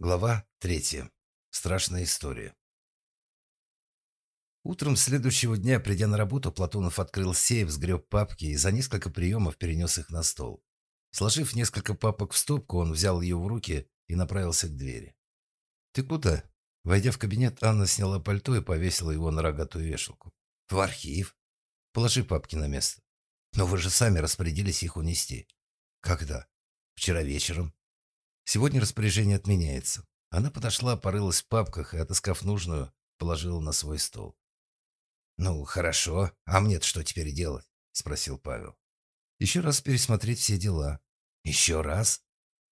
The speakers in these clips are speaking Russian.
Глава третья. Страшная история. Утром следующего дня, придя на работу, Платонов открыл сейф, сгреб папки и за несколько приемов перенес их на стол. Сложив несколько папок в стопку, он взял ее в руки и направился к двери. «Ты куда?» Войдя в кабинет, Анна сняла пальто и повесила его на рогатую вешалку. «В архив. Положи папки на место. Но вы же сами распорядились их унести». «Когда?» «Вчера вечером. Сегодня распоряжение отменяется. Она подошла, порылась в папках и, отыскав нужную, положила на свой стол. «Ну, хорошо. А мне-то что теперь делать?» — спросил Павел. «Еще раз пересмотреть все дела». «Еще раз?»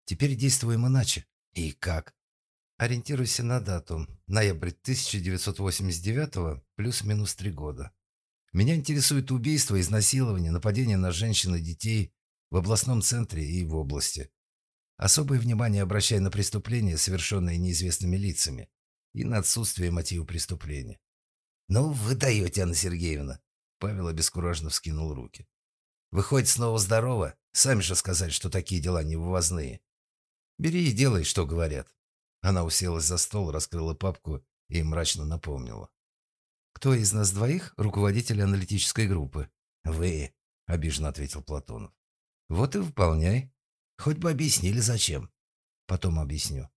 «Теперь действуем иначе». «И как?» «Ориентируйся на дату. Ноябрь 1989 плюс-минус три года. Меня интересует убийство, изнасилование, нападение на женщин и детей в областном центре и в области. Особое внимание обращая на преступления, совершенные неизвестными лицами, и на отсутствие мотива преступления. «Ну, вы даете, Анна Сергеевна!» Павел обескураженно вскинул руки. «Выходит, снова здорово? Сами же сказали, что такие дела невывозные. Бери и делай, что говорят». Она уселась за стол, раскрыла папку и мрачно напомнила. «Кто из нас двоих руководитель аналитической группы?» «Вы», — обиженно ответил Платонов. «Вот и выполняй», Хоть бы объяснили, зачем. Потом объясню.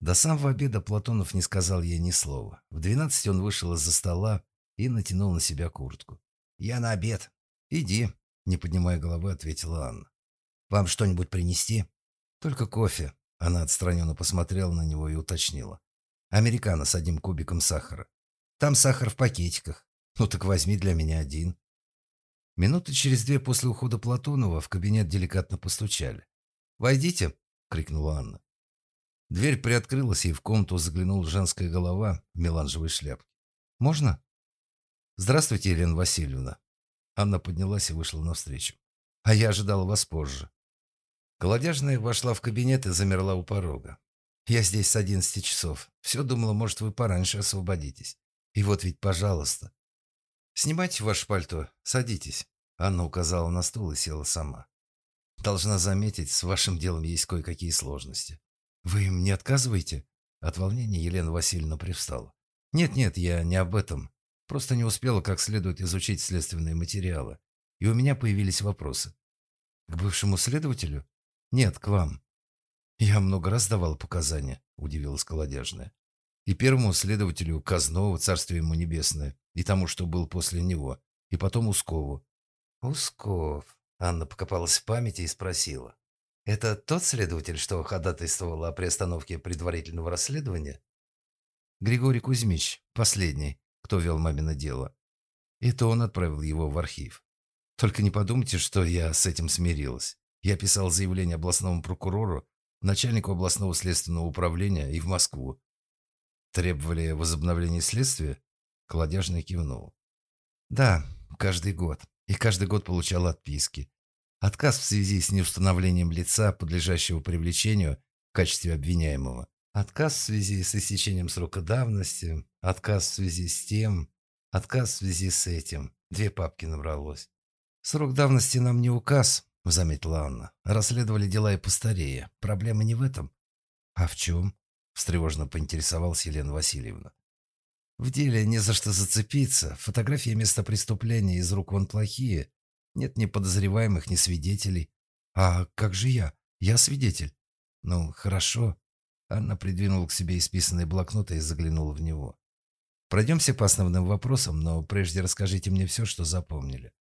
До самого обеда Платонов не сказал ей ни слова. В двенадцать он вышел из-за стола и натянул на себя куртку. «Я на обед». «Иди», — не поднимая головы, ответила Анна. «Вам что-нибудь принести?» «Только кофе». Она отстраненно посмотрела на него и уточнила. «Американо с одним кубиком сахара. Там сахар в пакетиках. Ну так возьми для меня один». Минуты через две после ухода Платонова в кабинет деликатно постучали. «Войдите!» — крикнула Анна. Дверь приоткрылась, и в комнату заглянула женская голова в меланжевой шляпке. «Можно?» «Здравствуйте, Елена Васильевна». Анна поднялась и вышла навстречу. «А я ожидала вас позже». Колодяжная вошла в кабинет и замерла у порога. «Я здесь с одиннадцати часов. Все думала, может, вы пораньше освободитесь. И вот ведь, пожалуйста. Снимайте ваше пальто, садитесь». Анна указала на стул и села сама. Должна заметить, с вашим делом есть кое-какие сложности. Вы им не отказываете? От волнения Елена Васильевна привстала. Нет-нет, я не об этом. Просто не успела как следует изучить следственные материалы. И у меня появились вопросы. К бывшему следователю? Нет, к вам. Я много раз давал показания, удивилась колодяжная. И первому следователю Казнову, царствие ему небесное, и тому, что был после него, и потом Ускову. Усков, Анна покопалась в памяти и спросила. «Это тот следователь, что ходатайствовал о приостановке предварительного расследования?» «Григорий Кузьмич, последний, кто вел мамино дело. Это он отправил его в архив. Только не подумайте, что я с этим смирилась. Я писал заявление областному прокурору, начальнику областного следственного управления и в Москву. Требовали возобновления следствия?» Колодяжный кивнул. «Да, каждый год. И каждый год получал отписки. Отказ в связи с неустановлением лица, подлежащего привлечению в качестве обвиняемого. Отказ в связи с истечением срока давности. Отказ в связи с тем. Отказ в связи с этим. Две папки набралось. «Срок давности нам не указ», — заметила Анна. «Расследовали дела и постарее. Проблема не в этом». «А в чем?» — встревоженно поинтересовалась Елена Васильевна. «В деле не за что зацепиться. Фотографии места преступления из рук вон плохие. Нет ни подозреваемых, ни свидетелей. А как же я? Я свидетель. Ну, хорошо. Анна придвинула к себе исписанный блокнот и заглянула в него. Пройдемся по основным вопросам, но прежде расскажите мне все, что запомнили.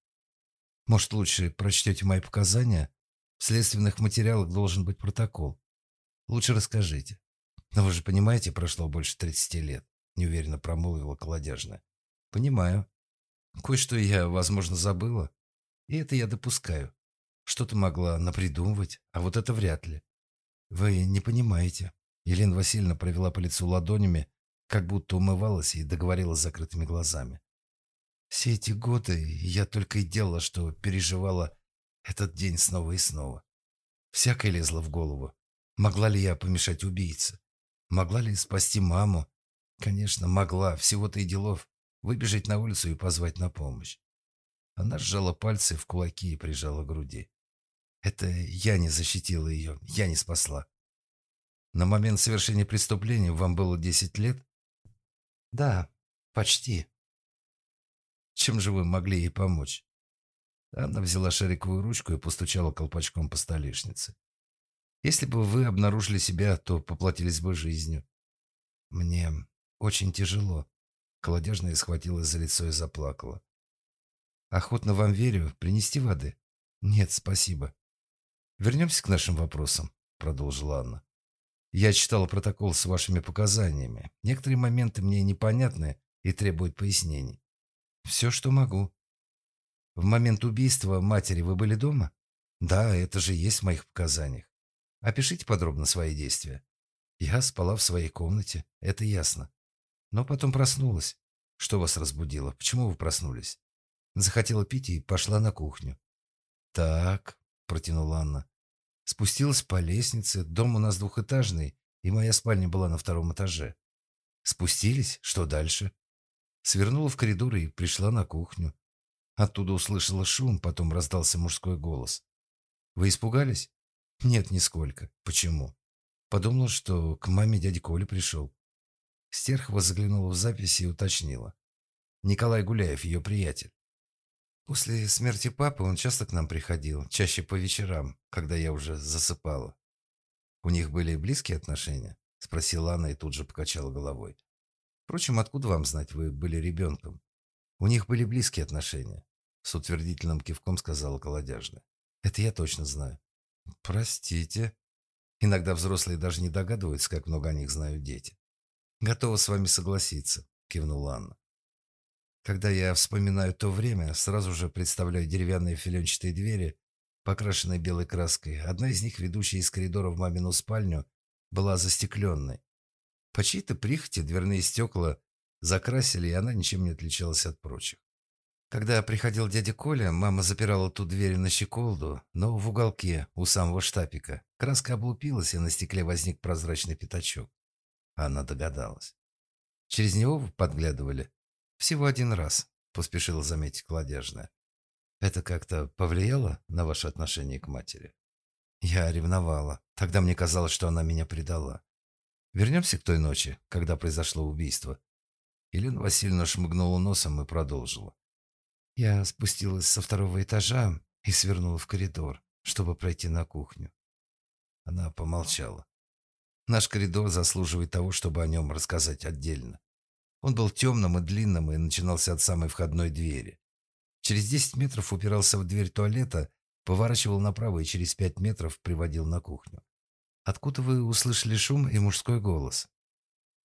Может, лучше прочтете мои показания? В следственных материалах должен быть протокол. Лучше расскажите. Но вы же понимаете, прошло больше 30 лет, неуверенно промолвила колодяжная. Понимаю. Кое-что я, возможно, забыла. И это я допускаю. Что-то могла напридумывать, а вот это вряд ли. Вы не понимаете. Елена Васильевна провела по лицу ладонями, как будто умывалась и договорила с закрытыми глазами. Все эти годы я только и делала, что переживала этот день снова и снова. Всякое лезло в голову. Могла ли я помешать убийце? Могла ли спасти маму? Конечно, могла. Всего-то и делов. Выбежать на улицу и позвать на помощь. Она сжала пальцы в кулаки и прижала к груди. Это я не защитила ее, я не спасла. На момент совершения преступления вам было 10 лет? Да, почти. Чем же вы могли ей помочь? Она взяла шариковую ручку и постучала колпачком по столешнице. Если бы вы обнаружили себя, то поплатились бы жизнью. Мне очень тяжело. Колодежная схватилась за лицо и заплакала. Охотно вам верю. Принести воды? Нет, спасибо. Вернемся к нашим вопросам, продолжила Анна. Я читала протокол с вашими показаниями. Некоторые моменты мне непонятны и требуют пояснений. Все, что могу. В момент убийства матери вы были дома? Да, это же есть в моих показаниях. Опишите подробно свои действия. Я спала в своей комнате, это ясно. Но потом проснулась. Что вас разбудило? Почему вы проснулись? Захотела пить и пошла на кухню. Так, протянула Анна. Спустилась по лестнице, дом у нас двухэтажный, и моя спальня была на втором этаже. Спустились, что дальше? Свернула в коридор и пришла на кухню. Оттуда услышала шум, потом раздался мужской голос. Вы испугались? Нет, нисколько. Почему? Подумала, что к маме дядя Коля пришел. Стерхова заглянула в записи и уточнила. Николай Гуляев, ее приятель. После смерти папы он часто к нам приходил, чаще по вечерам, когда я уже засыпала. У них были близкие отношения? Спросила она и тут же покачала головой. Впрочем, откуда вам знать, вы были ребенком? У них были близкие отношения. С утвердительным кивком сказала колодяжная. Это я точно знаю. Простите. Иногда взрослые даже не догадываются, как много о них знают дети. Готова с вами согласиться, кивнула Анна. Когда я вспоминаю то время, сразу же представляю деревянные филенчатые двери, покрашенные белой краской. Одна из них, ведущая из коридора в мамину спальню, была застекленной. По чьей-то прихоти дверные стекла закрасили, и она ничем не отличалась от прочих. Когда приходил дядя Коля, мама запирала ту дверь на щеколду, но в уголке, у самого штапика, краска облупилась, и на стекле возник прозрачный пятачок. Она догадалась. Через него вы подглядывали? Всего один раз, поспешила заметить кладежная. Это как-то повлияло на ваше отношение к матери? Я ревновала. Тогда мне казалось, что она меня предала. Вернемся к той ночи, когда произошло убийство. Елена Васильевна шмыгнула носом и продолжила. Я спустилась со второго этажа и свернула в коридор, чтобы пройти на кухню. Она помолчала. Наш коридор заслуживает того, чтобы о нем рассказать отдельно. Он был темным и длинным и начинался от самой входной двери. Через 10 метров упирался в дверь туалета, поворачивал направо и через 5 метров приводил на кухню. Откуда вы услышали шум и мужской голос?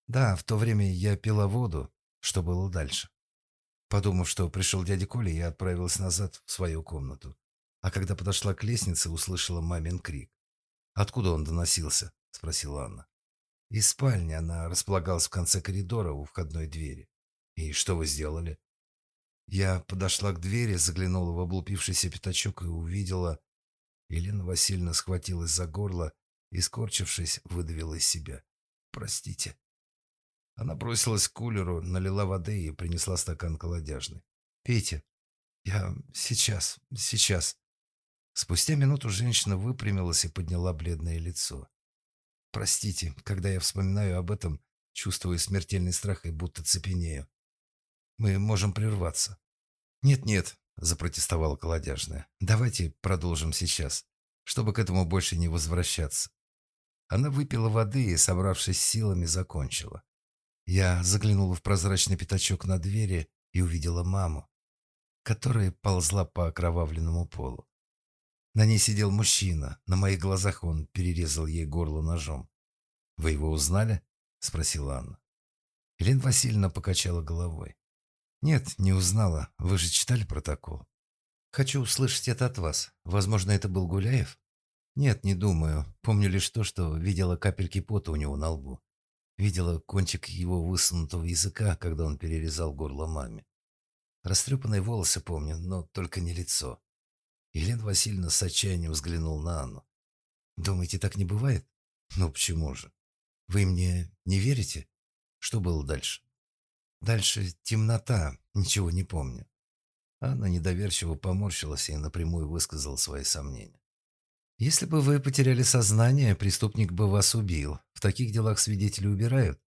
Да, в то время я пила воду. Что было дальше? Подумав, что пришел дядя Коля, я отправилась назад в свою комнату. А когда подошла к лестнице, услышала мамин крик. «Откуда он доносился?» – спросила Анна. «Из спальни. Она располагалась в конце коридора у входной двери. И что вы сделали?» Я подошла к двери, заглянула в облупившийся пятачок и увидела... Елена Васильевна схватилась за горло и, скорчившись, выдавила из себя. «Простите». Она бросилась к кулеру, налила воды и принесла стакан колодяжный. «Пейте. Я сейчас, сейчас». Спустя минуту женщина выпрямилась и подняла бледное лицо. «Простите, когда я вспоминаю об этом, чувствую смертельный страх и будто цепенею. Мы можем прерваться». «Нет-нет», — запротестовала колодяжная. «Давайте продолжим сейчас, чтобы к этому больше не возвращаться». Она выпила воды и, собравшись силами, закончила. Я заглянула в прозрачный пятачок на двери и увидела маму, которая ползла по окровавленному полу. На ней сидел мужчина. На моих глазах он перерезал ей горло ножом. «Вы его узнали?» – спросила Анна. Елена Васильевна покачала головой. «Нет, не узнала. Вы же читали протокол?» «Хочу услышать это от вас. Возможно, это был Гуляев?» «Нет, не думаю. Помню лишь то, что видела капельки пота у него на лбу. Видела кончик его высунутого языка, когда он перерезал горло маме. Растрепанные волосы помню, но только не лицо. Елена Васильевна с отчаянием взглянул на Анну. «Думаете, так не бывает? Ну почему же? Вы мне не верите? Что было дальше?» «Дальше темнота, ничего не помню». Анна недоверчиво поморщилась и напрямую высказала свои сомнения. «Если бы вы потеряли сознание, преступник бы вас убил. В таких делах свидетели убирают?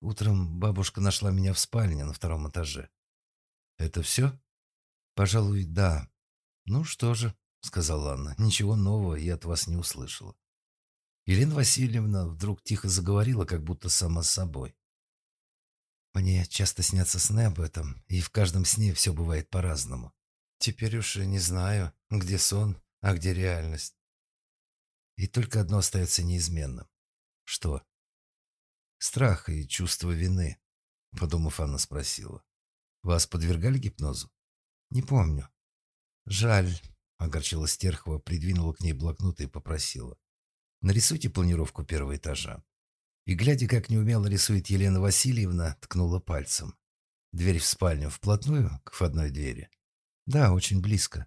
Утром бабушка нашла меня в спальне на втором этаже. Это все? Пожалуй, да. Ну что же, сказала Анна, ничего нового я от вас не услышала. Елена Васильевна вдруг тихо заговорила, как будто сама с собой. Мне часто снятся сны об этом, и в каждом сне все бывает по-разному. Теперь уж не знаю, где сон, а где реальность. И только одно остается неизменным. Что? Страх и чувство вины, подумав, Анна спросила. Вас подвергали гипнозу? Не помню. Жаль, огорчилась Стерхова, придвинула к ней блокнот и попросила. Нарисуйте планировку первого этажа. И, глядя, как неумело рисует Елена Васильевна, ткнула пальцем. Дверь в спальню вплотную к входной двери. Да, очень близко.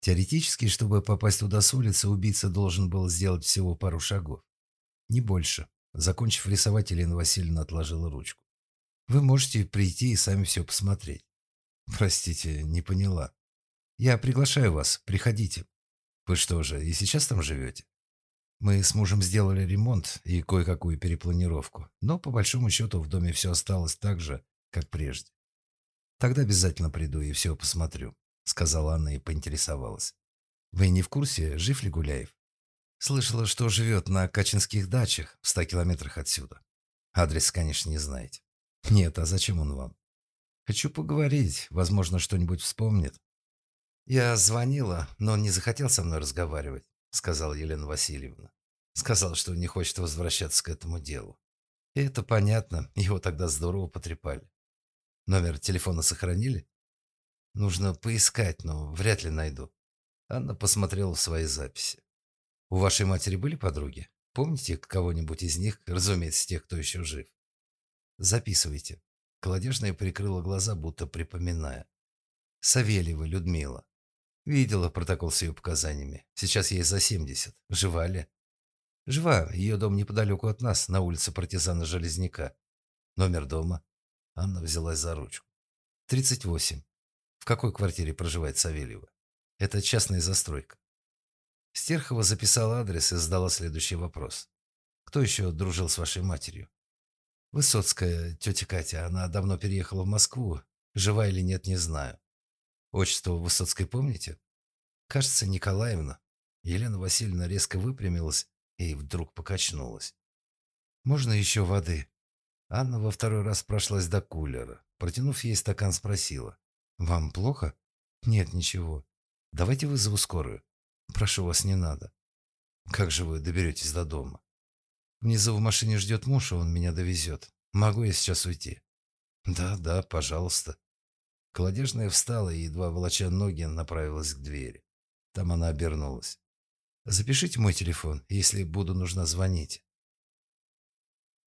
Теоретически, чтобы попасть туда с улицы, убийца должен был сделать всего пару шагов. Не больше. Закончив рисовать, Елена Васильевна отложила ручку. Вы можете прийти и сами все посмотреть. Простите, не поняла. Я приглашаю вас, приходите. Вы что же, и сейчас там живете? Мы с мужем сделали ремонт и кое-какую перепланировку, но по большому счету в доме все осталось так же, как прежде. Тогда обязательно приду и все посмотрю, сказала Анна и поинтересовалась. Вы не в курсе, жив ли Гуляев? Слышала, что живет на Качинских дачах в ста километрах отсюда. Адрес, конечно, не знаете. Нет, а зачем он вам? Хочу поговорить, возможно, что-нибудь вспомнит. Я звонила, но он не захотел со мной разговаривать сказала Елена Васильевна. Сказал, что не хочет возвращаться к этому делу. И это понятно, его тогда здорово потрепали. Номер телефона сохранили? Нужно поискать, но вряд ли найду. Анна посмотрела в свои записи. У вашей матери были подруги? Помните кого-нибудь из них, разумеется, тех, кто еще жив? Записывайте. Колодежная прикрыла глаза, будто припоминая. Савельева Людмила. Видела протокол с ее показаниями. Сейчас ей за 70. Жива ли? Жива. Ее дом неподалеку от нас, на улице партизана Железняка. Номер дома. Анна взялась за ручку. 38. В какой квартире проживает Савельева? Это частная застройка. Стерхова записала адрес и задала следующий вопрос. Кто еще дружил с вашей матерью? Высоцкая, тетя Катя. Она давно переехала в Москву. Жива или нет, не знаю. Отчество Высоцкой помните? Кажется, Николаевна. Елена Васильевна резко выпрямилась и вдруг покачнулась. «Можно еще воды?» Анна во второй раз прошлась до кулера. Протянув ей стакан, спросила. «Вам плохо?» «Нет, ничего. Давайте вызову скорую. Прошу вас, не надо». «Как же вы доберетесь до дома?» «Внизу в машине ждет муж, и он меня довезет. Могу я сейчас уйти?» «Да, да, пожалуйста». Колодежная встала и, едва волоча ноги, направилась к двери. Там она обернулась. «Запишите мой телефон. Если буду нужна, звоните».